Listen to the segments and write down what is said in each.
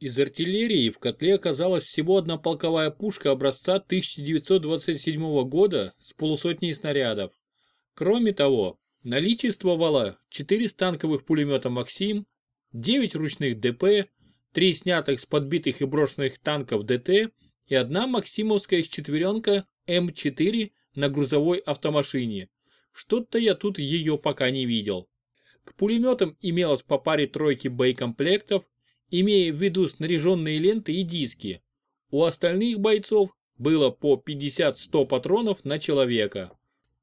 Из артиллерии в котле оказалась всего одна полковая пушка образца 1927 года с полусотней снарядов. Кроме того, наличествовало 4 станковых пулемета «Максим», 9 ручных ДП, 3 снятых с подбитых и брошенных танков ДТ и одна максимовская четверенка М4 на грузовой автомашине. Что-то я тут ее пока не видел. К пулеметам имелось по паре тройки боекомплектов, имея в виду снаряженные ленты и диски. У остальных бойцов было по 50-100 патронов на человека.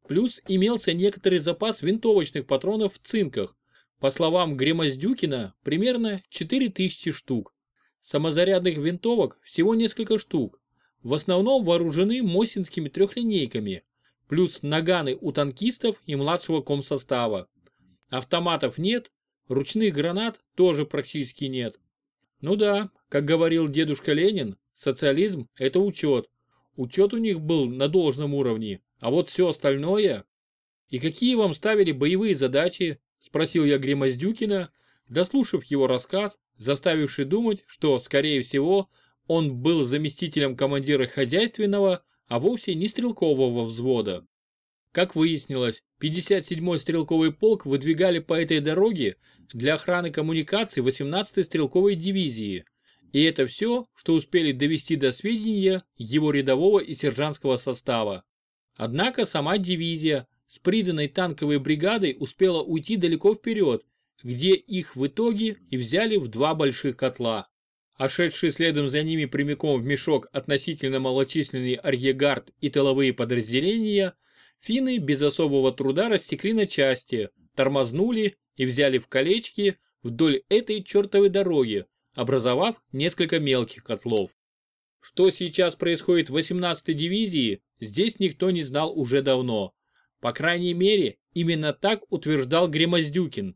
Плюс имелся некоторый запас винтовочных патронов в цинках, по словам Гремоздюкина, примерно 4000 штук. Самозарядных винтовок всего несколько штук. В основном вооружены мосинскими трехлинейками, плюс наганы у танкистов и младшего комсостава. Автоматов нет, ручных гранат тоже практически нет. Ну да, как говорил дедушка Ленин, социализм – это учет. Учет у них был на должном уровне, а вот все остальное... И какие вам ставили боевые задачи? Спросил я Гремоздюкина, дослушав его рассказ, заставивший думать, что, скорее всего, он был заместителем командира хозяйственного, а вовсе не стрелкового взвода. Как выяснилось, 57-й стрелковый полк выдвигали по этой дороге для охраны коммуникаций 18-й стрелковой дивизии. И это все, что успели довести до сведения его рядового и сержантского состава. Однако сама дивизия с приданной танковой бригадой успела уйти далеко вперед, где их в итоге и взяли в два больших котла. А шедшие следом за ними прямиком в мешок относительно малочисленный арьегард и тыловые подразделения, финны без особого труда рассекли на части, тормознули и взяли в колечки вдоль этой чертовой дороги, образовав несколько мелких котлов. Что сейчас происходит в 18-й дивизии, здесь никто не знал уже давно. По крайней мере, именно так утверждал Гремоздюкин.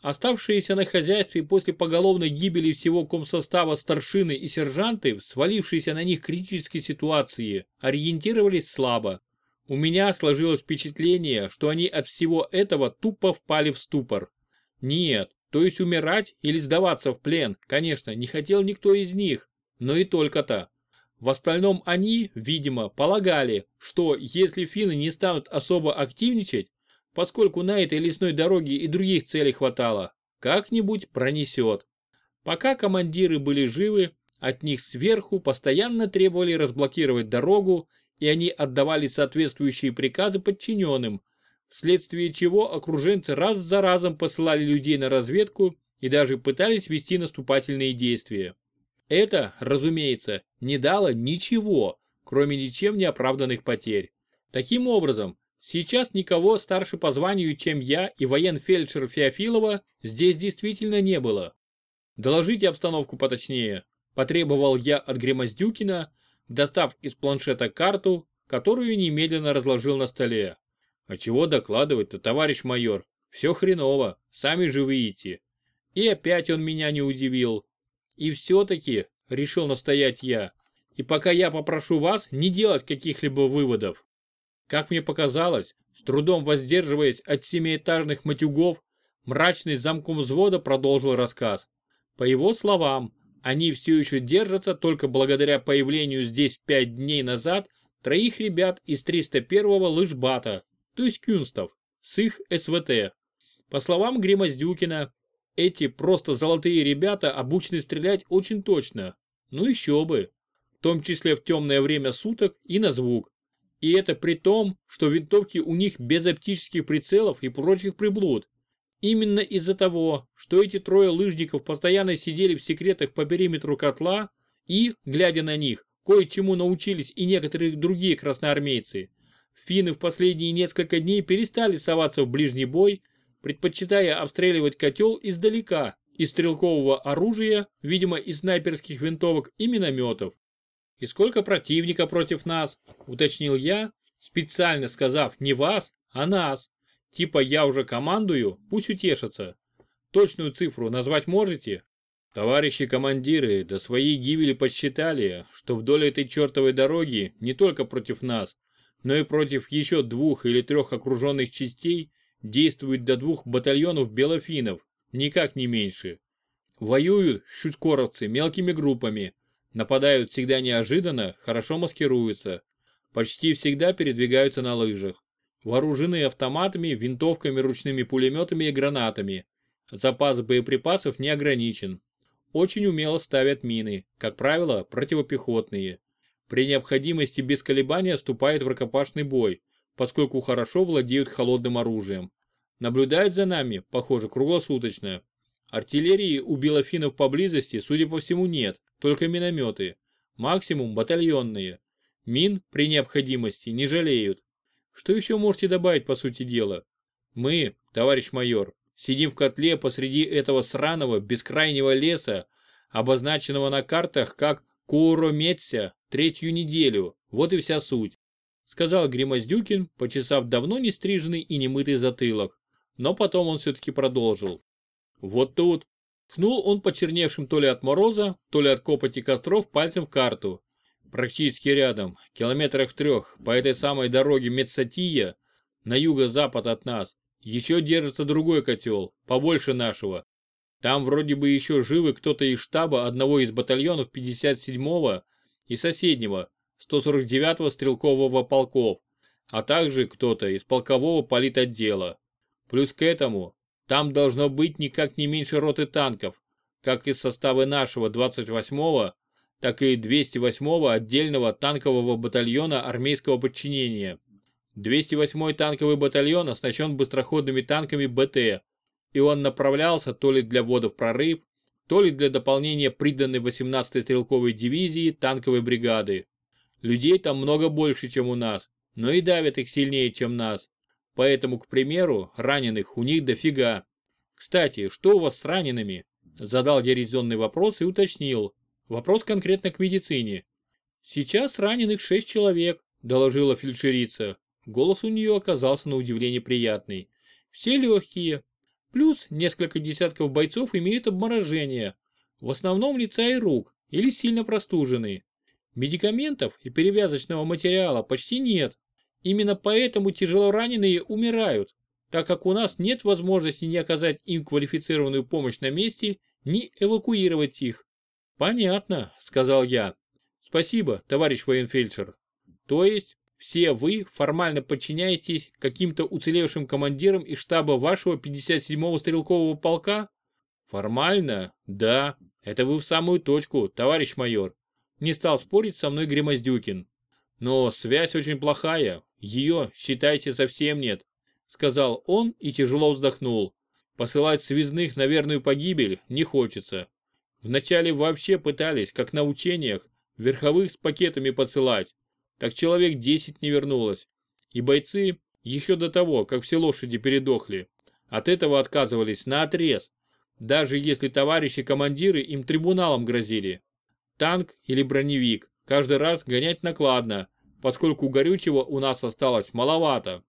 Оставшиеся на хозяйстве после поголовной гибели всего комсостава старшины и сержанты в свалившейся на них критической ситуации ориентировались слабо. У меня сложилось впечатление, что они от всего этого тупо впали в ступор. Нет, то есть умирать или сдаваться в плен, конечно, не хотел никто из них, но и только-то. В остальном они, видимо, полагали, что если финны не станут особо активничать, поскольку на этой лесной дороге и других целей хватало, как-нибудь пронесет. Пока командиры были живы, от них сверху постоянно требовали разблокировать дорогу, и они отдавали соответствующие приказы подчиненным, вследствие чего окруженцы раз за разом посылали людей на разведку и даже пытались вести наступательные действия. Это, разумеется, не дало ничего, кроме ничем не оправданных потерь. Таким образом, сейчас никого старше по званию, чем я и военфельдшер Феофилова, здесь действительно не было. Доложите обстановку поточнее, потребовал я от Гремоздюкина, достав из планшета карту, которую немедленно разложил на столе. А чего докладывать-то, товарищ майор? Все хреново, сами же видите. И опять он меня не удивил. И все-таки, решил настоять я, и пока я попрошу вас не делать каких-либо выводов. Как мне показалось, с трудом воздерживаясь от семиэтажных матюгов, мрачный замком взвода продолжил рассказ. По его словам, они все еще держатся только благодаря появлению здесь пять дней назад троих ребят из 301-го лыжбата, то есть кюнстов, с их СВТ. По словам Гремоздюкина, эти просто золотые ребята обучены стрелять очень точно. Ну еще бы. В том числе в темное время суток и на звук. И это при том, что винтовки у них без оптических прицелов и прочих приблуд. Именно из-за того, что эти трое лыжников постоянно сидели в секретах по периметру котла и, глядя на них, кое-чему научились и некоторые другие красноармейцы. Финны в последние несколько дней перестали соваться в ближний бой предпочитая обстреливать котел издалека, из стрелкового оружия, видимо из снайперских винтовок и минометов. «И сколько противника против нас?» – уточнил я, специально сказав не вас, а нас. Типа я уже командую, пусть утешатся. Точную цифру назвать можете? Товарищи командиры до своей гибели подсчитали, что вдоль этой чертовой дороги не только против нас, но и против еще двух или трех окруженных частей действует до двух батальонов белофинов, никак не меньше. Воюют шуткоровцы мелкими группами. Нападают всегда неожиданно, хорошо маскируются. Почти всегда передвигаются на лыжах. Вооружены автоматами, винтовками, ручными пулеметами и гранатами. Запас боеприпасов не ограничен. Очень умело ставят мины, как правило, противопехотные. При необходимости без колебания вступают в рукопашный бой, поскольку хорошо владеют холодным оружием. Наблюдают за нами, похоже, круглосуточно. Артиллерии у белофинов поблизости, судя по всему, нет, только минометы. Максимум батальонные. Мин при необходимости не жалеют. Что еще можете добавить по сути дела? Мы, товарищ майор, сидим в котле посреди этого сраного бескрайнего леса, обозначенного на картах как Куромется третью неделю. Вот и вся суть. Сказал Гримоздюкин, почесав давно не стриженный и немытый затылок. Но потом он все-таки продолжил. Вот тут. Ткнул он почерневшим то ли от мороза, то ли от копоти костров пальцем в карту. Практически рядом, километрах в трех, по этой самой дороге Мецатия, на юго-запад от нас, еще держится другой котел, побольше нашего. Там вроде бы еще живы кто-то из штаба одного из батальонов 57-го и соседнего, 149-го стрелкового полков, а также кто-то из полкового политотдела. Плюс к этому там должно быть никак не меньше роты танков, как из состава нашего 28-го, так и 208-го отдельного танкового батальона армейского подчинения. 208-й танковый батальон оснащен быстроходными танками БТ, и он направлялся то ли для ввода в прорыв, то ли для дополнения приданной 18-й стрелковой дивизии танковой бригады. Людей там много больше, чем у нас, но и давят их сильнее, чем нас. Поэтому, к примеру, раненых у них дофига. Кстати, что у вас с ранеными? Задал я резонный вопрос и уточнил. Вопрос конкретно к медицине. Сейчас раненых шесть человек, доложила фельдшерица. Голос у нее оказался на удивление приятный. Все легкие. Плюс несколько десятков бойцов имеют обморожение. В основном лица и рук, или сильно простужены. Медикаментов и перевязочного материала почти нет. Именно поэтому тяжелораненые умирают, так как у нас нет возможности ни оказать им квалифицированную помощь на месте, ни эвакуировать их. Понятно, сказал я. Спасибо, товарищ военфельдшер. То есть, все вы формально подчиняетесь каким-то уцелевшим командирам из штаба вашего 57-го стрелкового полка? Формально, да. Это вы в самую точку, товарищ майор. Не стал спорить со мной Гремоздюкин. Но связь очень плохая, ее, считайте, совсем нет, сказал он и тяжело вздохнул. Посылать связных на верную погибель не хочется. Вначале вообще пытались, как на учениях, верховых с пакетами посылать. Так человек 10 не вернулось. И бойцы, еще до того, как все лошади передохли, от этого отказывались на отрез, даже если товарищи командиры им трибуналом грозили. Танк или броневик каждый раз гонять накладно, поскольку горючего у нас осталось маловато.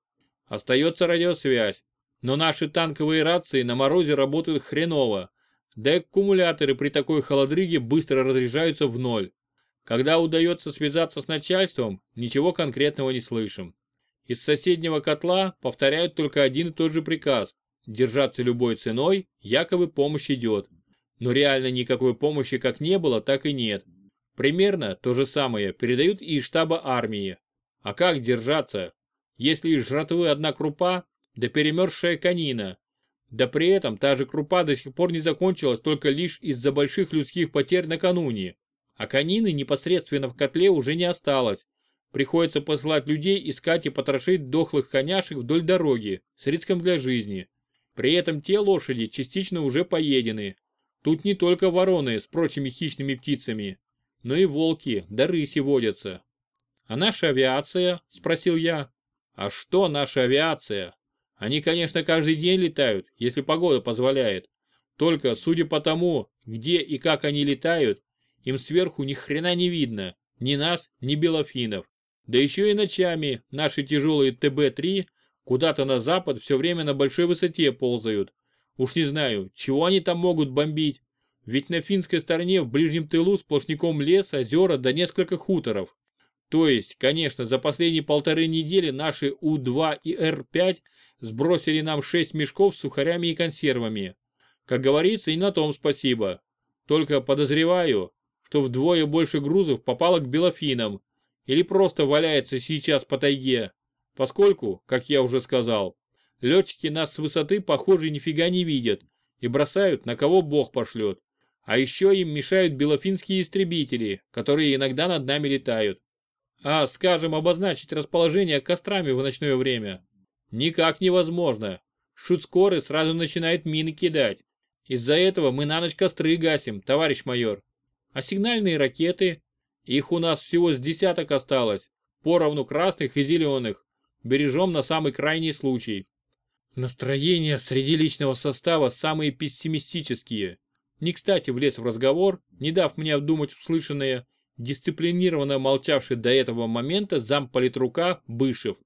Остается радиосвязь, но наши танковые рации на морозе работают хреново, да и аккумуляторы при такой холодрыге быстро разряжаются в ноль. Когда удается связаться с начальством, ничего конкретного не слышим. Из соседнего котла повторяют только один и тот же приказ – держаться любой ценой, якобы помощь идет. Но реально никакой помощи как не было, так и нет. Примерно то же самое передают и из штаба армии. А как держаться, если из жратвы одна крупа, да перемерзшая конина? Да при этом та же крупа до сих пор не закончилась только лишь из-за больших людских потерь накануне. А конины непосредственно в котле уже не осталось. Приходится посылать людей искать и потрошить дохлых коняшек вдоль дороги, с риском для жизни. При этом те лошади частично уже поедены. Тут не только вороны с прочими хищными птицами, но и волки да рыси водятся. А наша авиация? Спросил я. А что наша авиация? Они, конечно, каждый день летают, если погода позволяет. Только, судя по тому, где и как они летают, им сверху ни хрена не видно, ни нас, ни белофинов. Да еще и ночами наши тяжелые ТБ-3 куда-то на запад все время на большой высоте ползают. Уж не знаю, чего они там могут бомбить. Ведь на финской стороне в ближнем тылу сплошняком лес, озера да несколько хуторов. То есть, конечно, за последние полторы недели наши У-2 и Р-5 сбросили нам 6 мешков с сухарями и консервами. Как говорится, и на том спасибо. Только подозреваю, что вдвое больше грузов попало к белофинам или просто валяется сейчас по тайге, поскольку, как я уже сказал, летчики нас с высоты, похоже, нифига не видят и бросают на кого бог пошлет. А еще им мешают белофинские истребители, которые иногда над нами летают. А, скажем, обозначить расположение кострами в ночное время? Никак невозможно. Шут-скоры сразу начинают мины кидать. Из-за этого мы на ночь костры гасим, товарищ майор. А сигнальные ракеты? Их у нас всего с десяток осталось. Поровну красных и зеленых. Бережем на самый крайний случай. Настроения среди личного состава самые пессимистические. Не кстати влез в разговор, не дав мне обдумать услышанное, дисциплинированно молчавший до этого момента замполитрука Бышев.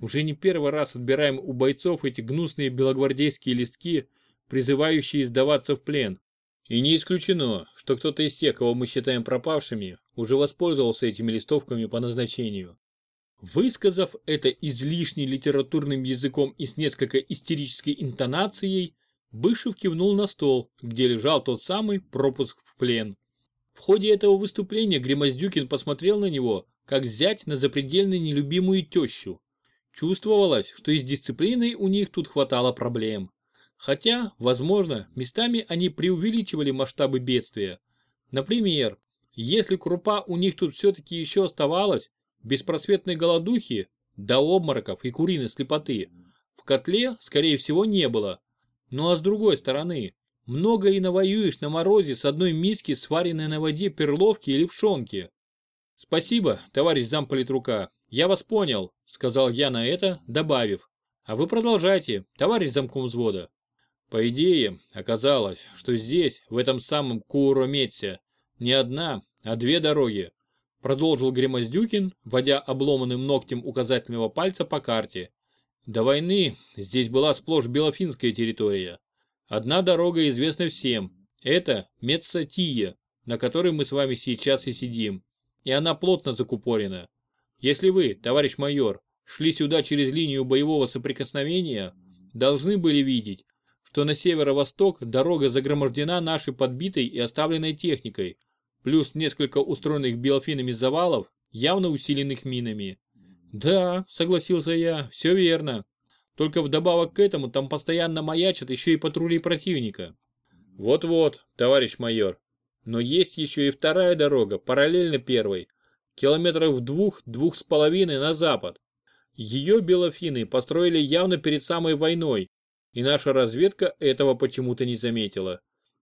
Уже не первый раз отбираем у бойцов эти гнусные белогвардейские листки, призывающие сдаваться в плен. И не исключено, что кто-то из тех, кого мы считаем пропавшими, уже воспользовался этими листовками по назначению. Высказав это излишне литературным языком и с несколько истерической интонацией, Бышев кивнул на стол, где лежал тот самый пропуск в плен. В ходе этого выступления Гремоздюкин посмотрел на него, как зять на запредельно нелюбимую тещу. Чувствовалось, что и с дисциплиной у них тут хватало проблем. Хотя, возможно, местами они преувеличивали масштабы бедствия. Например, если крупа у них тут все-таки еще оставалась, беспросветной голодухи, до обмороков и куриной слепоты, в котле, скорее всего, не было. Ну а с другой стороны, много ли навоюешь на морозе с одной миски сваренной на воде перловки или пшенки? Спасибо, товарищ замполитрука, я вас понял, сказал я на это, добавив. А вы продолжайте, товарищ замком взвода. По идее, оказалось, что здесь, в этом самом Куромете, не одна, а две дороги. Продолжил Гремоздюкин, водя обломанным ногтем указательного пальца по карте. До войны здесь была сплошь белофинская территория. Одна дорога известна всем. Это Мецатия, на которой мы с вами сейчас и сидим. И она плотно закупорена. Если вы, товарищ майор, шли сюда через линию боевого соприкосновения, должны были видеть, что на северо-восток дорога загромождена нашей подбитой и оставленной техникой, плюс несколько устроенных биофинами завалов, явно усиленных минами. Да, согласился я, все верно. Только вдобавок к этому там постоянно маячат еще и патрули противника. Вот-вот, товарищ майор. Но есть еще и вторая дорога, параллельно первой. Километров в двух, двух с половиной на запад. Ее белофины построили явно перед самой войной, и наша разведка этого почему-то не заметила.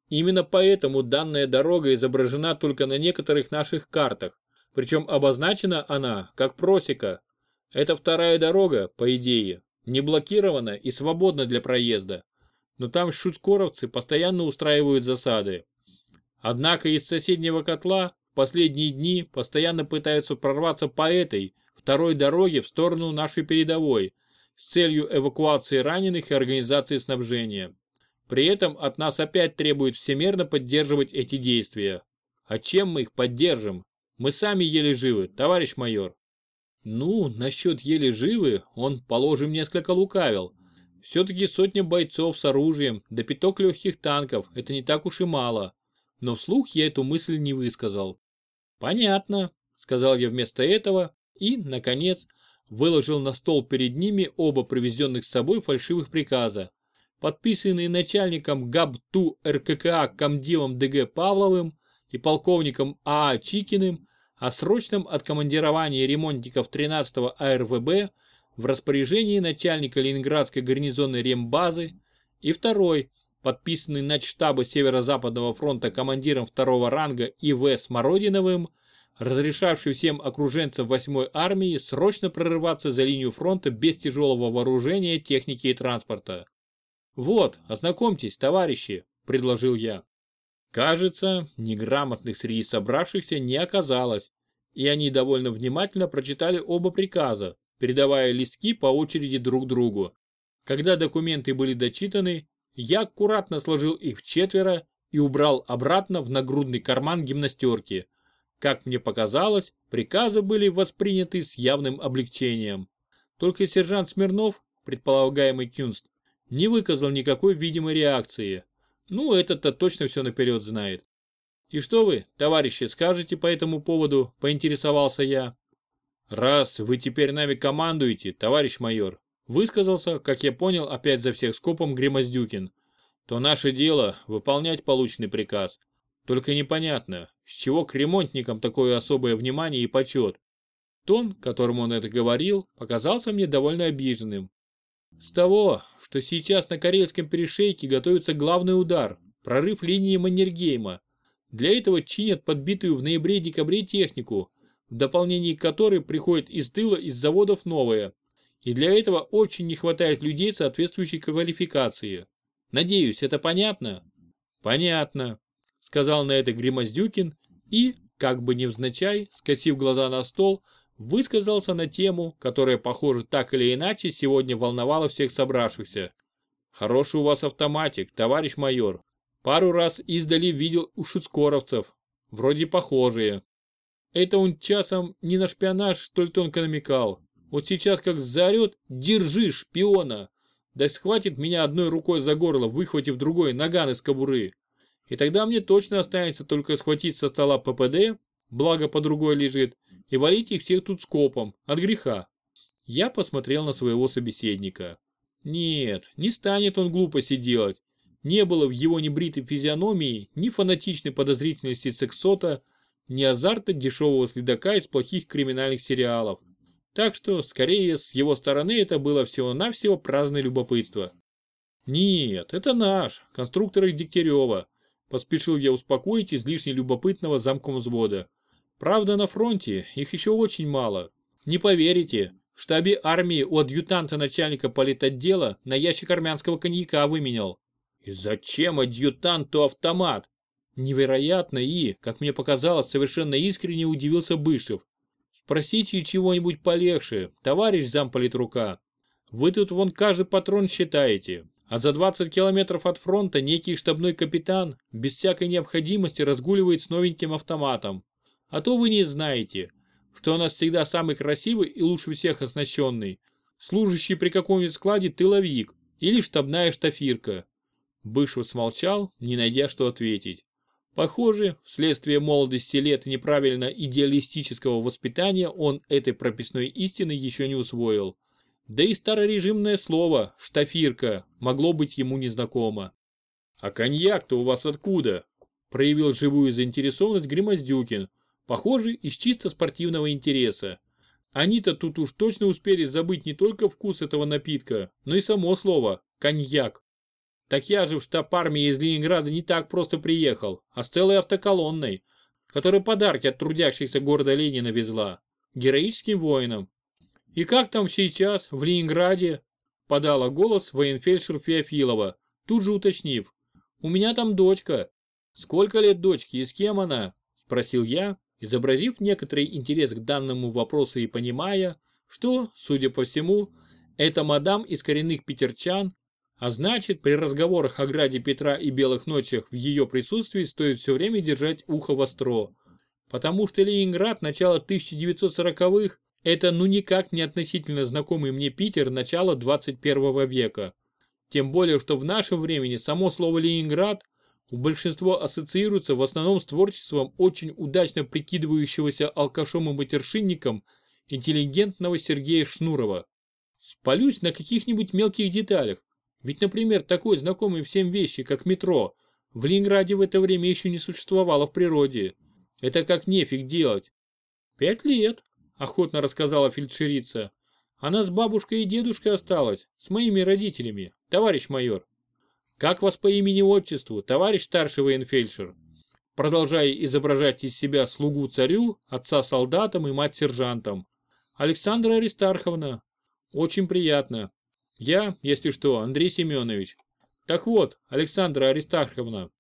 Именно поэтому данная дорога изображена только на некоторых наших картах, причем обозначена она как просека. Это вторая дорога, по идее, не блокирована и свободна для проезда. Но там шуткоровцы постоянно устраивают засады. Однако из соседнего котла в последние дни постоянно пытаются прорваться по этой, второй дороге в сторону нашей передовой, с целью эвакуации раненых и организации снабжения. При этом от нас опять требуют всемерно поддерживать эти действия. А чем мы их поддержим? Мы сами еле живы, товарищ майор. Ну, насчет еле живы, он, положим, несколько лукавил. Все-таки сотня бойцов с оружием, да пяток легких танков, это не так уж и мало. Но вслух я эту мысль не высказал. Понятно, сказал я вместо этого и, наконец, выложил на стол перед ними оба привезенных с собой фальшивых приказа, подписанные начальником ГАБ-ТУ РККА комдивом ДГ Павловым и полковником АА Чикиным о срочном откомандировании ремонтников 13-го АРВБ в распоряжении начальника Ленинградской гарнизонной рембазы и второй, подписанный на штаба Северо-Западного фронта командиром второго ранга И.В. Смородиновым, разрешавший всем окруженцам 8-й армии срочно прорываться за линию фронта без тяжелого вооружения, техники и транспорта. «Вот, ознакомьтесь, товарищи», – предложил я. Кажется, неграмотных среди собравшихся не оказалось, и они довольно внимательно прочитали оба приказа, передавая листки по очереди друг другу. Когда документы были дочитаны, я аккуратно сложил их в четверо и убрал обратно в нагрудный карман гимнастерки. Как мне показалось, приказы были восприняты с явным облегчением. Только сержант Смирнов, предполагаемый Кюнст, не выказал никакой видимой реакции. Ну, этот-то точно все наперед знает. И что вы, товарищи, скажете по этому поводу, поинтересовался я. Раз вы теперь нами командуете, товарищ майор, высказался, как я понял, опять за всех скопом Гремоздюкин, то наше дело выполнять полученный приказ. Только непонятно, с чего к ремонтникам такое особое внимание и почет. Тон, которым он это говорил, показался мне довольно обиженным. С того, что сейчас на Карельском перешейке готовится главный удар, прорыв линии Маннергейма. Для этого чинят подбитую в ноябре-декабре технику, в дополнение к которой приходит из тыла из заводов новая. И для этого очень не хватает людей соответствующей квалификации. Надеюсь, это понятно? Понятно, сказал на это Гримоздюкин и, как бы невзначай, скосив глаза на стол, высказался на тему, которая, похоже, так или иначе сегодня волновала всех собравшихся. Хороший у вас автоматик, товарищ майор. Пару раз издали видел у шуцкоровцев. Вроде похожие. Это он часом не на шпионаж столь тонко намекал. Вот сейчас как заорет «Держи, шпиона!» Да схватит меня одной рукой за горло, выхватив другой наган из кобуры. И тогда мне точно останется только схватить со стола ППД, благо по другой лежит, и валить их всех тут скопом, от греха. Я посмотрел на своего собеседника. Нет, не станет он глупости делать. Не было в его небритой физиономии ни фанатичной подозрительности сексота, ни азарта дешевого следака из плохих криминальных сериалов. Так что, скорее, с его стороны это было всего-навсего праздное любопытство. Нет, это наш, конструктор их Дегтярева. Поспешил я успокоить излишне любопытного замком взвода. Правда, на фронте их еще очень мало. Не поверите, в штабе армии у адъютанта начальника политотдела на ящик армянского коньяка выменял. И зачем адъютанту автомат? Невероятно и, как мне показалось, совершенно искренне удивился Бышев. Спросите чего-нибудь полегче, товарищ замполитрука. Вы тут вон каждый патрон считаете, а за 20 километров от фронта некий штабной капитан без всякой необходимости разгуливает с новеньким автоматом. А то вы не знаете, что у нас всегда самый красивый и лучше всех оснащенный, служащий при каком-нибудь складе тыловик или штабная штафирка. Бышев смолчал, не найдя что ответить. Похоже, вследствие молодости лет неправильно идеалистического воспитания он этой прописной истины еще не усвоил. Да и старорежимное слово «штафирка» могло быть ему незнакомо. «А коньяк-то у вас откуда?» проявил живую заинтересованность Гримоздюкин, похоже, из чисто спортивного интереса. Они-то тут уж точно успели забыть не только вкус этого напитка, но и само слово «коньяк». Так я же в штаб армии из Ленинграда не так просто приехал, а с целой автоколонной, которая подарки от трудящихся города Ленина везла. Героическим воинам. И как там сейчас, в Ленинграде? Подала голос военфельдшер Феофилова, тут же уточнив. У меня там дочка. Сколько лет дочке и с кем она? Спросил я, изобразив некоторый интерес к данному вопросу и понимая, что, судя по всему, эта мадам из коренных петерчан а значит, при разговорах о граде Петра и белых ночах в ее присутствии стоит все время держать ухо востро. Потому что Ленинград начала 1940-х – это ну никак не относительно знакомый мне Питер начала 21 века. Тем более, что в нашем времени само слово «Ленинград» у большинства ассоциируется в основном с творчеством очень удачно прикидывающегося алкашом и матершинником интеллигентного Сергея Шнурова. Спалюсь на каких-нибудь мелких деталях, ведь, например, такой знакомый всем вещи, как метро, в Ленинграде в это время еще не существовало в природе. Это как нефиг делать. Пять лет, охотно рассказала фельдшерица. Она с бабушкой и дедушкой осталась, с моими родителями, товарищ майор. Как вас по имени-отчеству, товарищ старший военфельдшер? Продолжая изображать из себя слугу царю, отца солдатам и мать сержантам. Александра Аристарховна. Очень приятно. Я, если что, Андрей Семенович. Так вот, Александра Аристарховна,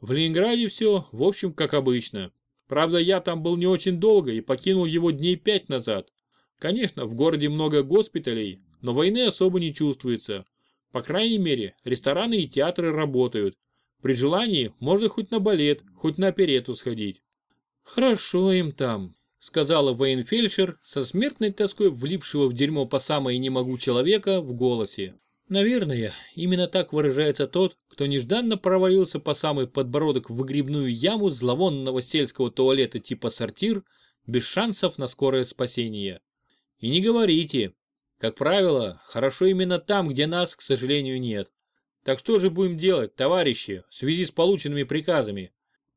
в Ленинграде все, в общем, как обычно. Правда, я там был не очень долго и покинул его дней пять назад. Конечно, в городе много госпиталей, но войны особо не чувствуется. По крайней мере, рестораны и театры работают. При желании можно хоть на балет, хоть на оперету сходить. Хорошо им там, сказала военфельдшер со смертной тоской влипшего в дерьмо по самое не могу человека в голосе. Наверное, именно так выражается тот, кто нежданно провалился по самый подбородок в выгребную яму зловонного сельского туалета типа сортир, без шансов на скорое спасение. И не говорите. Как правило, хорошо именно там, где нас, к сожалению, нет. Так что же будем делать, товарищи, в связи с полученными приказами?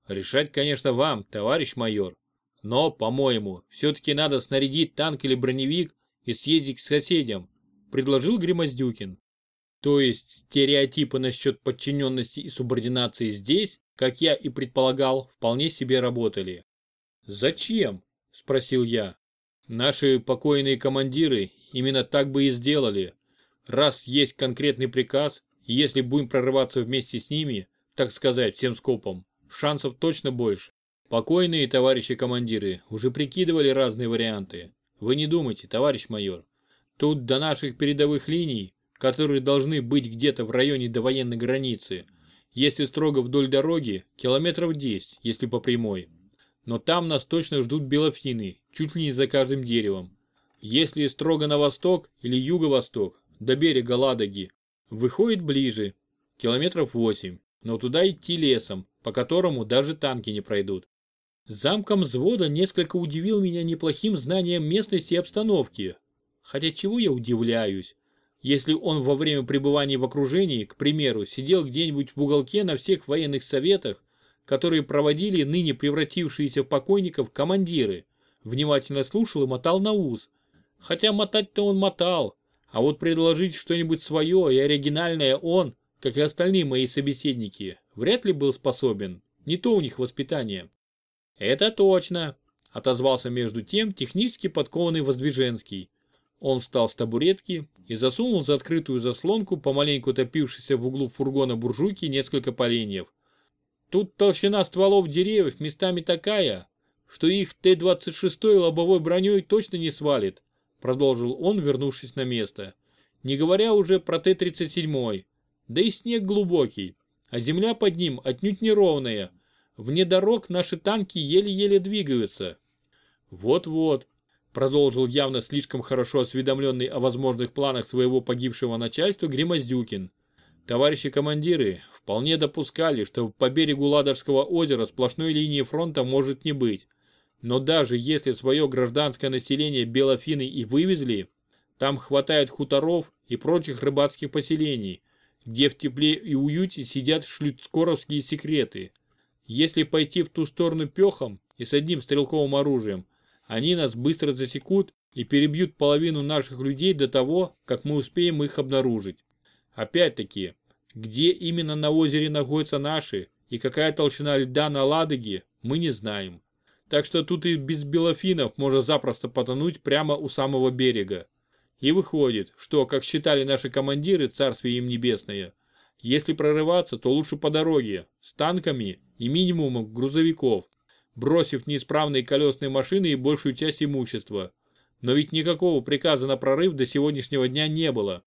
Решать, конечно, вам, товарищ майор. Но, по-моему, все-таки надо снарядить танк или броневик и съездить к соседям, предложил Гримоздюкин. То есть стереотипы насчет подчиненности и субординации здесь, как я и предполагал, вполне себе работали. «Зачем?» – спросил я. «Наши покойные командиры именно так бы и сделали. Раз есть конкретный приказ, если будем прорываться вместе с ними, так сказать, всем скопом, шансов точно больше. Покойные товарищи командиры уже прикидывали разные варианты. Вы не думайте, товарищ майор. Тут до наших передовых линий которые должны быть где-то в районе довоенной границы. Если строго вдоль дороги, километров 10, если по прямой. Но там нас точно ждут белофины, чуть ли не за каждым деревом. Если строго на восток или юго-восток, до берега Ладоги, выходит ближе, километров 8, но туда идти лесом, по которому даже танки не пройдут. Замком взвода несколько удивил меня неплохим знанием местности и обстановки. Хотя чего я удивляюсь, если он во время пребывания в окружении, к примеру, сидел где-нибудь в уголке на всех военных советах, которые проводили ныне превратившиеся в покойников командиры, внимательно слушал и мотал на ус. Хотя мотать-то он мотал, а вот предложить что-нибудь свое и оригинальное он, как и остальные мои собеседники, вряд ли был способен. Не то у них воспитание. Это точно, отозвался между тем технически подкованный Воздвиженский. Он встал с табуретки и засунул за открытую заслонку помаленьку топившийся в углу фургона буржуйки несколько поленьев. Тут толщина стволов деревьев местами такая, что их Т-26 лобовой броней точно не свалит, продолжил он, вернувшись на место. Не говоря уже про Т-37. Да и снег глубокий, а земля под ним отнюдь неровная. Вне дорог наши танки еле-еле двигаются. Вот-вот, продолжил явно слишком хорошо осведомленный о возможных планах своего погибшего начальства Гримоздюкин. Товарищи командиры вполне допускали, что по берегу Ладожского озера сплошной линии фронта может не быть. Но даже если свое гражданское население Белофины и вывезли, там хватает хуторов и прочих рыбацких поселений, где в тепле и уюте сидят шлюцкоровские секреты. Если пойти в ту сторону пехом и с одним стрелковым оружием, они нас быстро засекут и перебьют половину наших людей до того, как мы успеем их обнаружить. Опять-таки, где именно на озере находятся наши и какая толщина льда на Ладоге, мы не знаем. Так что тут и без белофинов можно запросто потонуть прямо у самого берега. И выходит, что, как считали наши командиры, царствие им небесное, если прорываться, то лучше по дороге, с танками и минимумом грузовиков, бросив неисправные колесные машины и большую часть имущества. Но ведь никакого приказа на прорыв до сегодняшнего дня не было.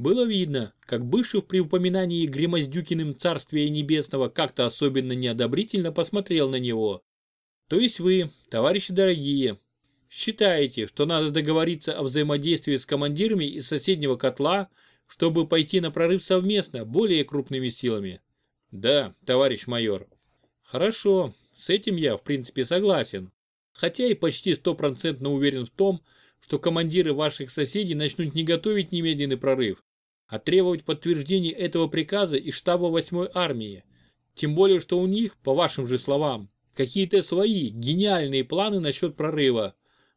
Было видно, как Бышев при упоминании Гримоздюкиным Царствия Небесного как-то особенно неодобрительно посмотрел на него. То есть вы, товарищи дорогие, считаете, что надо договориться о взаимодействии с командирами из соседнего котла, чтобы пойти на прорыв совместно, более крупными силами? Да, товарищ майор. Хорошо, с этим я, в принципе, согласен. Хотя и почти стопроцентно уверен в том, что командиры ваших соседей начнут не готовить немедленный прорыв, а требовать подтверждения этого приказа из штаба 8-й армии. Тем более, что у них, по вашим же словам, какие-то свои гениальные планы насчет прорыва.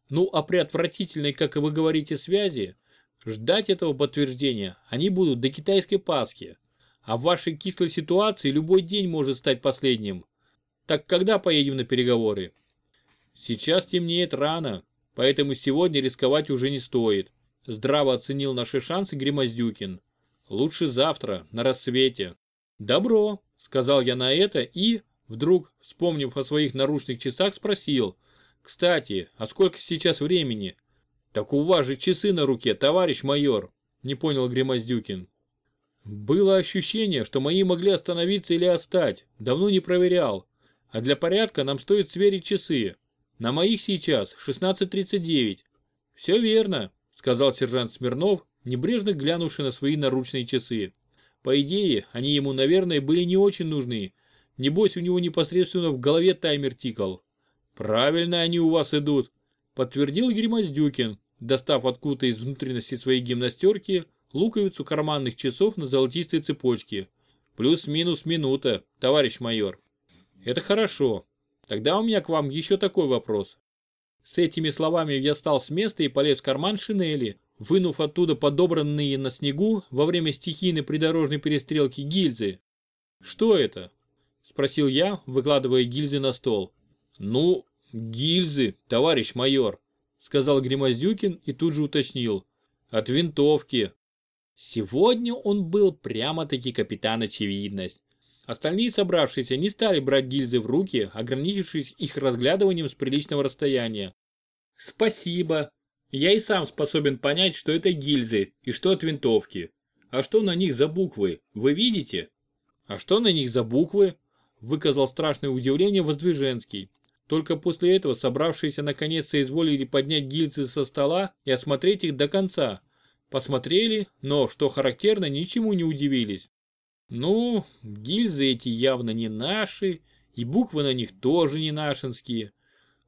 Ну а при отвратительной, как и вы говорите, связи, ждать этого подтверждения они будут до китайской Пасхи. А в вашей кислой ситуации любой день может стать последним. Так когда поедем на переговоры? Сейчас темнеет рано, поэтому сегодня рисковать уже не стоит. Здраво оценил наши шансы Гримоздюкин. Лучше завтра, на рассвете. Добро, сказал я на это и, вдруг, вспомнив о своих наручных часах, спросил. Кстати, а сколько сейчас времени? Так у вас же часы на руке, товарищ майор, не понял Гримоздюкин. Было ощущение, что мои могли остановиться или отстать, давно не проверял. А для порядка нам стоит сверить часы. На моих сейчас 16.39. Все верно, сказал сержант Смирнов, небрежно глянувши на свои наручные часы. По идее, они ему, наверное, были не очень нужны. Небось, у него непосредственно в голове таймер тикал. Правильно они у вас идут, подтвердил Гримоздюкин, достав откуда-то из внутренности своей гимнастерки луковицу карманных часов на золотистой цепочке. Плюс-минус минута, товарищ майор. Это хорошо. Тогда у меня к вам еще такой вопрос. С этими словами я встал с места и полез в карман шинели, вынув оттуда подобранные на снегу во время стихийной придорожной перестрелки гильзы. «Что это?» – спросил я, выкладывая гильзы на стол. «Ну, гильзы, товарищ майор», – сказал Гримоздюкин и тут же уточнил. «От винтовки». Сегодня он был прямо-таки капитан очевидность. Остальные собравшиеся не стали брать гильзы в руки, ограничившись их разглядыванием с приличного расстояния. «Спасибо. Я и сам способен понять, что это гильзы и что от винтовки. А что на них за буквы, вы видите?» «А что на них за буквы?» выказал страшное удивление Воздвиженский. Только после этого собравшиеся наконец соизволили поднять гильзы со стола и осмотреть их до конца. Посмотрели, но, что характерно, ничему не удивились. Ну, гильзы эти явно не наши, и буквы на них тоже не нашинские.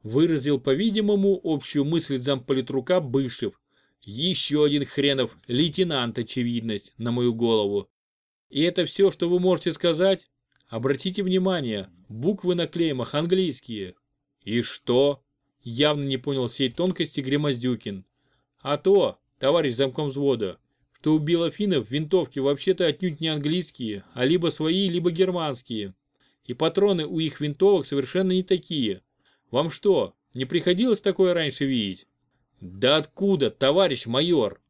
Выразил, по-видимому, общую мысль замполитрука Бышев. Еще один хренов лейтенант очевидность на мою голову. И это все, что вы можете сказать? Обратите внимание, буквы на клеймах английские. И что? Явно не понял всей тонкости Гремоздюкин. А то, товарищ замком взвода, что у белофинов винтовки вообще-то отнюдь не английские, а либо свои, либо германские. И патроны у их винтовок совершенно не такие. Вам что, не приходилось такое раньше видеть? Да откуда, товарищ майор?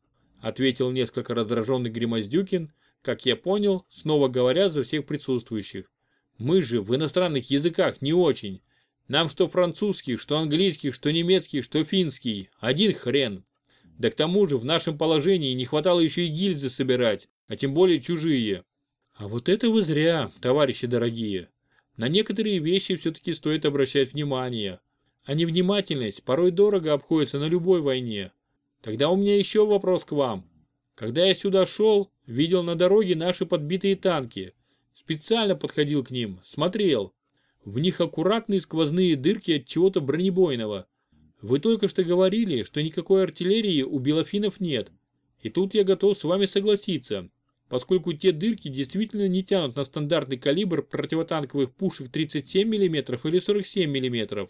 Ответил несколько раздраженный Гримоздюкин, как я понял, снова говоря за всех присутствующих. Мы же в иностранных языках не очень. Нам что французский, что английский, что немецкий, что финский. Один хрен. Да к тому же в нашем положении не хватало еще и гильзы собирать, а тем более чужие. А вот это вы зря, товарищи дорогие. На некоторые вещи все-таки стоит обращать внимание. А невнимательность порой дорого обходится на любой войне. Тогда у меня еще вопрос к вам. Когда я сюда шел, видел на дороге наши подбитые танки. Специально подходил к ним, смотрел. В них аккуратные сквозные дырки от чего-то бронебойного. Вы только что говорили, что никакой артиллерии у белофинов нет. И тут я готов с вами согласиться, поскольку те дырки действительно не тянут на стандартный калибр противотанковых пушек 37 мм или 47 мм.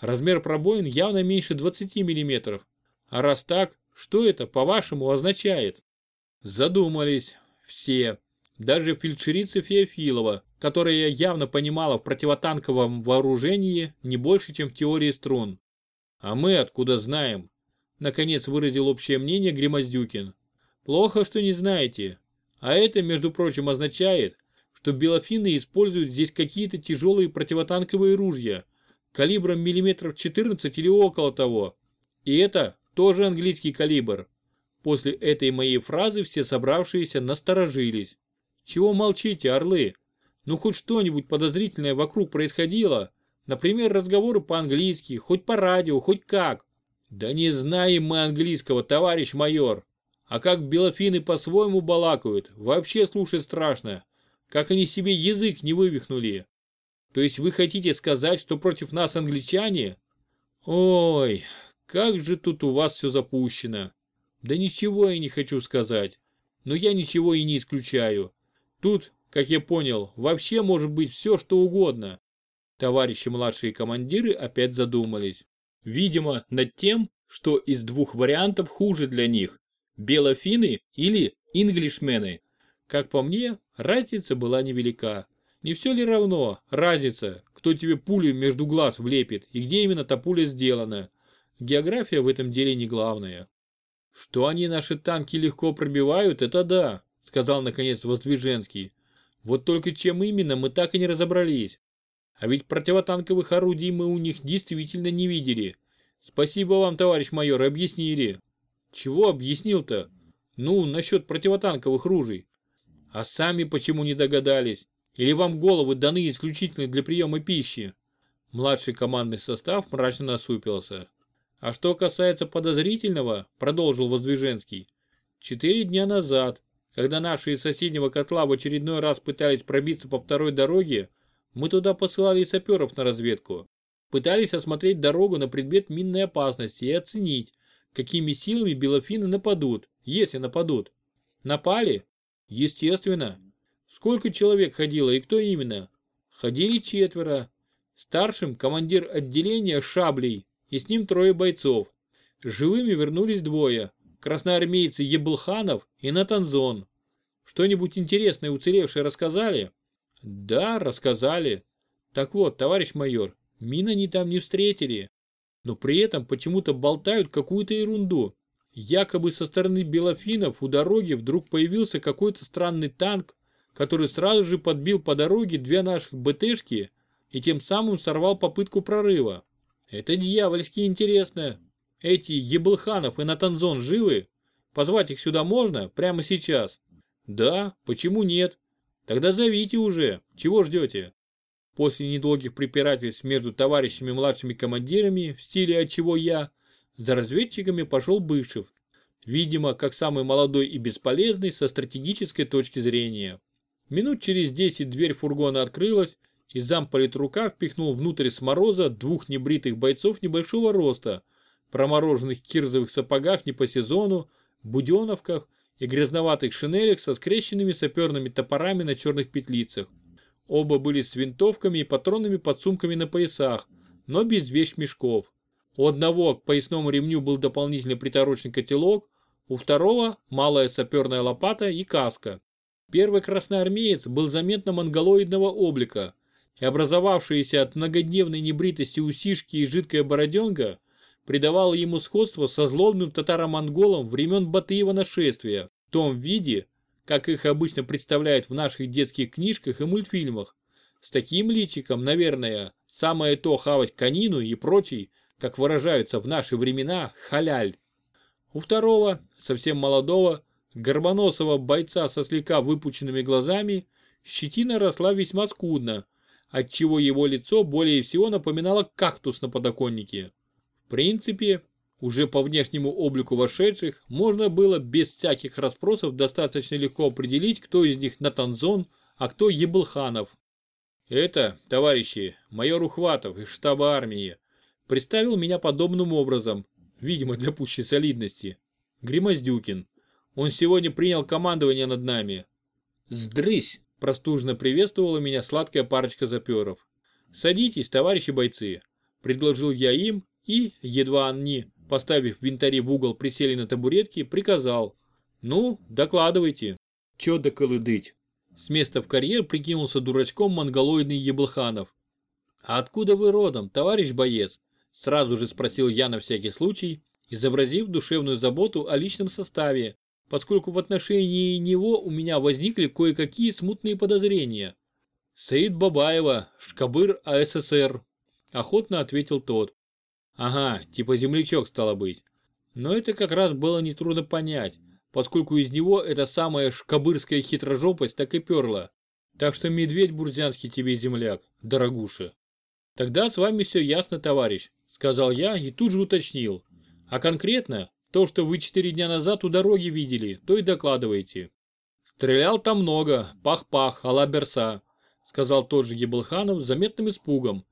Размер пробоин явно меньше 20 мм. А раз так, что это, по-вашему, означает? Задумались. Все. Даже фельдшерица Феофилова, которая явно понимала в противотанковом вооружении не больше, чем в теории струн. А мы откуда знаем? Наконец выразил общее мнение Гримоздюкин. Плохо, что не знаете. А это, между прочим, означает, что белофины используют здесь какие-то тяжелые противотанковые ружья, калибром миллиметров 14 или около того. И это тоже английский калибр. После этой моей фразы все собравшиеся насторожились. Чего молчите, орлы? Ну хоть что-нибудь подозрительное вокруг происходило, Например, разговоры по-английски, хоть по радио, хоть как. Да не знаем мы английского, товарищ майор. А как белофины по-своему балакают, вообще слушать страшно. Как они себе язык не вывихнули. То есть вы хотите сказать, что против нас англичане? Ой, как же тут у вас все запущено. Да ничего я не хочу сказать. Но я ничего и не исключаю. Тут, как я понял, вообще может быть все, что угодно. Товарищи младшие командиры опять задумались. Видимо, над тем, что из двух вариантов хуже для них – белофины или инглишмены. Как по мне, разница была невелика. Не все ли равно, разница, кто тебе пулю между глаз влепит и где именно та пуля сделана. География в этом деле не главная. Что они наши танки легко пробивают, это да, сказал наконец Воздвиженский. Вот только чем именно мы так и не разобрались. А ведь противотанковых орудий мы у них действительно не видели. Спасибо вам, товарищ майор, объяснили. Чего объяснил-то? Ну, насчет противотанковых ружей. А сами почему не догадались? Или вам головы даны исключительно для приема пищи? Младший командный состав мрачно насупился. А что касается подозрительного, продолжил Воздвиженский, четыре дня назад, когда наши из соседнего котла в очередной раз пытались пробиться по второй дороге, мы туда посылали саперов на разведку. Пытались осмотреть дорогу на предмет минной опасности и оценить, какими силами белофины нападут, если нападут. Напали? Естественно. Сколько человек ходило и кто именно? Ходили четверо. Старшим командир отделения Шаблей и с ним трое бойцов. Живыми вернулись двое. Красноармейцы Ебылханов и Натанзон. Что-нибудь интересное уцелевшие рассказали? Да, рассказали. Так вот, товарищ майор, мин они там не встретили. Но при этом почему-то болтают какую-то ерунду. Якобы со стороны Белофинов у дороги вдруг появился какой-то странный танк, который сразу же подбил по дороге две наших БТшки и тем самым сорвал попытку прорыва. Это дьявольски интересно. Эти Ебылханов и Натанзон живы? Позвать их сюда можно? Прямо сейчас? Да, почему нет? Тогда зовите уже. Чего ждете? После недолгих препирательств между товарищами младшими командирами в стиле «от чего я», за разведчиками пошел Бывшев. Видимо, как самый молодой и бесполезный со стратегической точки зрения. Минут через десять дверь фургона открылась, и замполитрука впихнул внутрь с мороза двух небритых бойцов небольшого роста, промороженных кирзовых сапогах не по сезону, буденовках и грязноватых шинелях со скрещенными саперными топорами на черных петлицах. Оба были с винтовками и патронными подсумками на поясах, но без вещмешков. У одного к поясному ремню был дополнительно приторочен котелок, у второго малая саперная лопата и каска. Первый красноармеец был заметно монголоидного облика, и образовавшиеся от многодневной небритости усишки и жидкая бороденка придавало ему сходство со злобным татаро-монголом времен Батыева нашествия, в том виде, как их обычно представляют в наших детских книжках и мультфильмах. С таким личиком, наверное, самое то хавать конину и прочий, как выражаются в наши времена, халяль. У второго, совсем молодого, горбоносого бойца со слегка выпученными глазами, щетина росла весьма скудно, отчего его лицо более всего напоминало кактус на подоконнике. В принципе, уже по внешнему облику вошедших можно было без всяких расспросов достаточно легко определить, кто из них Натанзон, а кто Ебылханов. Это, товарищи, майор Ухватов из штаба армии, представил меня подобным образом, видимо для пущей солидности. Гримоздюкин. Он сегодня принял командование над нами. Сдрысь, простужно приветствовала меня сладкая парочка заперов. Садитесь, товарищи бойцы, предложил я им и, едва они поставив винтари в угол, присели на табуретки, приказал. «Ну, докладывайте». «Чё доколыдыть?» С места в карьер прикинулся дурачком монголоидный Еблханов. «А откуда вы родом, товарищ боец?» Сразу же спросил я на всякий случай, изобразив душевную заботу о личном составе, поскольку в отношении него у меня возникли кое-какие смутные подозрения. «Саид Бабаева, Шкабыр АССР», – охотно ответил тот. Ага, типа землячок стало быть. Но это как раз было нетрудно понять, поскольку из него эта самая шкабырская хитрожопость так и перла. Так что медведь бурзянский тебе земляк, дорогуша. Тогда с вами все ясно, товарищ, сказал я и тут же уточнил. А конкретно, то, что вы четыре дня назад у дороги видели, то и докладываете. Стрелял там много, пах-пах, ала берса, сказал тот же Ебелханов с заметным испугом,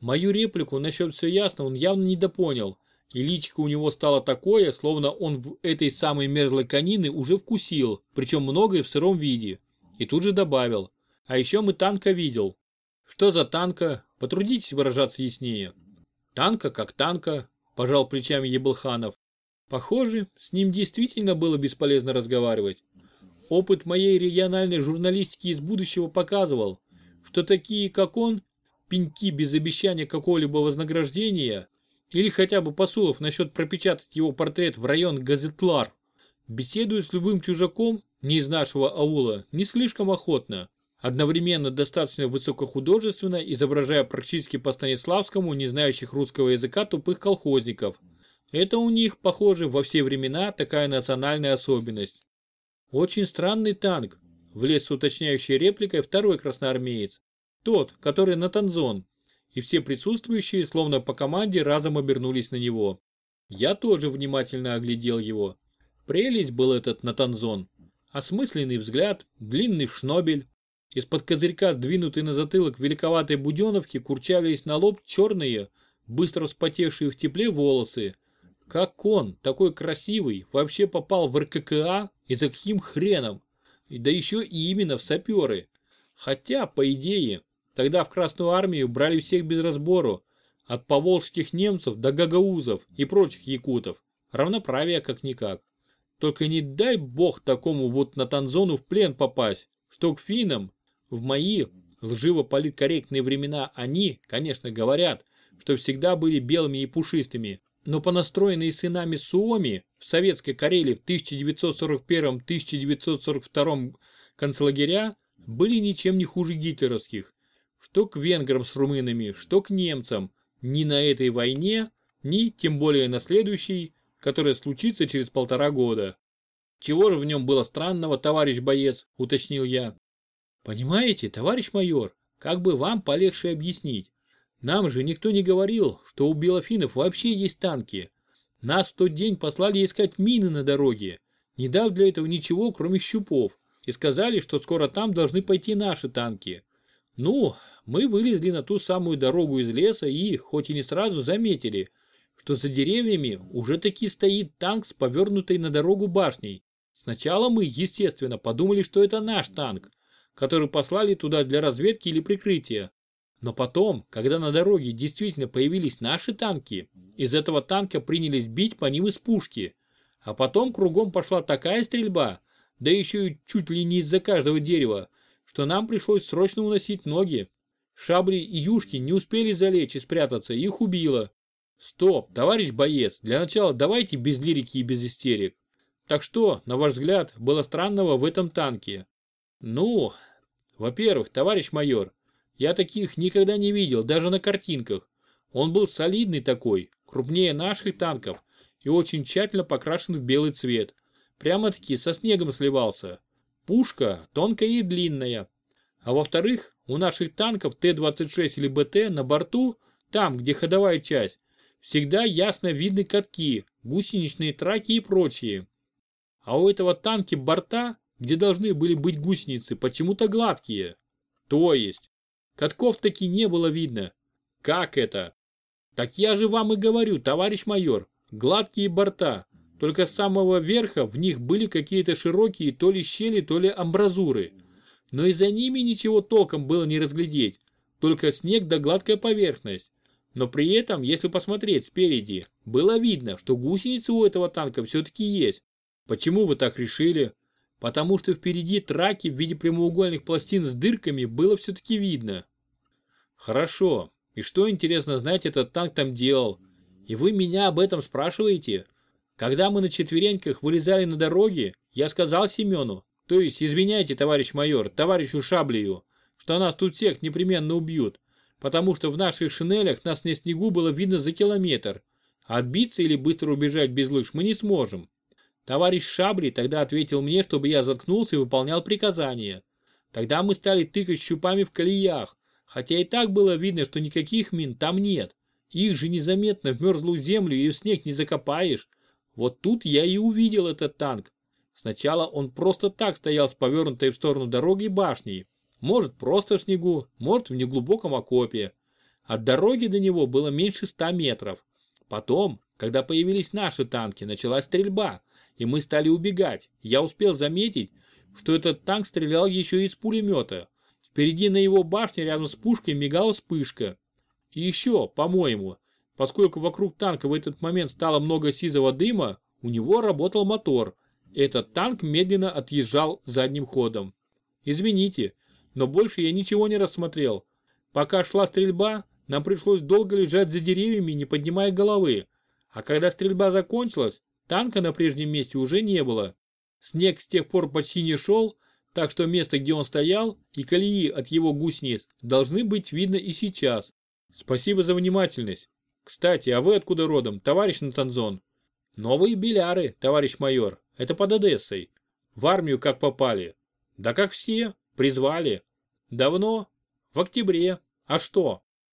Мою реплику насчет все ясно он явно недопонял, и личико у него стало такое, словно он в этой самой мерзлой конины уже вкусил, причем многое в сыром виде. И тут же добавил, а еще мы танка видел. Что за танка? Потрудитесь выражаться яснее. Танка как танка, пожал плечами Ебылханов. Похоже, с ним действительно было бесполезно разговаривать. Опыт моей региональной журналистики из будущего показывал, что такие, как он, пеньки без обещания какого-либо вознаграждения или хотя бы посулов насчет пропечатать его портрет в район Газетлар, беседуют с любым чужаком, не из нашего аула, не слишком охотно, одновременно достаточно высокохудожественно изображая практически по Станиславскому не знающих русского языка тупых колхозников. Это у них, похоже, во все времена такая национальная особенность. Очень странный танк, влез с уточняющей репликой второй красноармеец. Тот, который на танзон. И все присутствующие, словно по команде, разом обернулись на него. Я тоже внимательно оглядел его. Прелесть был этот Натанзон. Осмысленный взгляд, длинный шнобель. Из-под козырька, сдвинутый на затылок великоватой буденовки, курчавились на лоб черные, быстро вспотевшие в тепле волосы. Как он, такой красивый, вообще попал в РККА и за каким хреном? Да еще и именно в саперы. Хотя, по идее, тогда в Красную Армию брали всех без разбору, от поволжских немцев до гагаузов и прочих якутов. Равноправие как-никак. Только не дай бог такому вот на Танзону в плен попасть, что к финнам, в мои лживо-политкорректные времена они, конечно, говорят, что всегда были белыми и пушистыми, но понастроенные сынами Суоми в советской Карелии в 1941-1942 концлагеря были ничем не хуже гитлеровских. Что к венграм с румынами, что к немцам, ни на этой войне, ни, тем более на следующей, которая случится через полтора года. Чего же в нем было странного, товарищ боец, уточнил я. Понимаете, товарищ майор, как бы вам полегче объяснить. Нам же никто не говорил, что у белофинов вообще есть танки. Нас в тот день послали искать мины на дороге, не дав для этого ничего, кроме щупов, и сказали, что скоро там должны пойти наши танки. Ну, мы вылезли на ту самую дорогу из леса и, хоть и не сразу, заметили, что за деревьями уже таки стоит танк с повернутой на дорогу башней. Сначала мы, естественно, подумали, что это наш танк, который послали туда для разведки или прикрытия. Но потом, когда на дороге действительно появились наши танки, из этого танка принялись бить по ним из пушки. А потом кругом пошла такая стрельба, да еще и чуть ли не из-за каждого дерева, что нам пришлось срочно уносить ноги. Шабри и юшки не успели залечь и спрятаться, их убило. Стоп, товарищ боец, для начала давайте без лирики и без истерик. Так что, на ваш взгляд, было странного в этом танке? Ну, во-первых, товарищ майор, я таких никогда не видел, даже на картинках. Он был солидный такой, крупнее наших танков и очень тщательно покрашен в белый цвет. Прямо-таки со снегом сливался. Пушка тонкая и длинная. А во-вторых, у наших танков Т-26 или БТ на борту, там, где ходовая часть, всегда ясно видны катки, гусеничные траки и прочие. А у этого танки борта, где должны были быть гусеницы, почему-то гладкие. То есть, катков таки не было видно. Как это? Так я же вам и говорю, товарищ майор, гладкие борта, только с самого верха в них были какие-то широкие то ли щели, то ли амбразуры. Но и за ними ничего толком было не разглядеть, только снег да гладкая поверхность. Но при этом, если посмотреть спереди, было видно, что гусеницы у этого танка все-таки есть. Почему вы так решили? Потому что впереди траки в виде прямоугольных пластин с дырками было все-таки видно. Хорошо. И что, интересно знать, этот танк там делал? И вы меня об этом спрашиваете? Когда мы на четвереньках вылезали на дороге, я сказал Семену, то есть, извиняйте, товарищ майор, товарищу Шаблию, что нас тут всех непременно убьют потому что в наших шинелях нас на снегу было видно за километр. отбиться или быстро убежать без лыж мы не сможем. Товарищ Шабри тогда ответил мне, чтобы я заткнулся и выполнял приказания. Тогда мы стали тыкать щупами в колеях, хотя и так было видно, что никаких мин там нет. Их же незаметно в мерзлую землю или в снег не закопаешь. Вот тут я и увидел этот танк. Сначала он просто так стоял с повернутой в сторону дороги башней, может просто в снегу, может в неглубоком окопе. От дороги до него было меньше ста метров. Потом, когда появились наши танки, началась стрельба, и мы стали убегать. Я успел заметить, что этот танк стрелял еще из пулемета. Впереди на его башне рядом с пушкой мигала вспышка. И еще, по-моему, поскольку вокруг танка в этот момент стало много сизого дыма, у него работал мотор. Этот танк медленно отъезжал задним ходом. Извините, но больше я ничего не рассмотрел. Пока шла стрельба, нам пришлось долго лежать за деревьями, не поднимая головы. А когда стрельба закончилась, танка на прежнем месте уже не было. Снег с тех пор почти не шел, так что место, где он стоял, и колеи от его гусениц должны быть видно и сейчас. Спасибо за внимательность. Кстати, а вы откуда родом, товарищ Натанзон? Новые беляры, товарищ майор, это под Одессой. В армию как попали? Да как все, Призвали. Давно? В октябре. А что?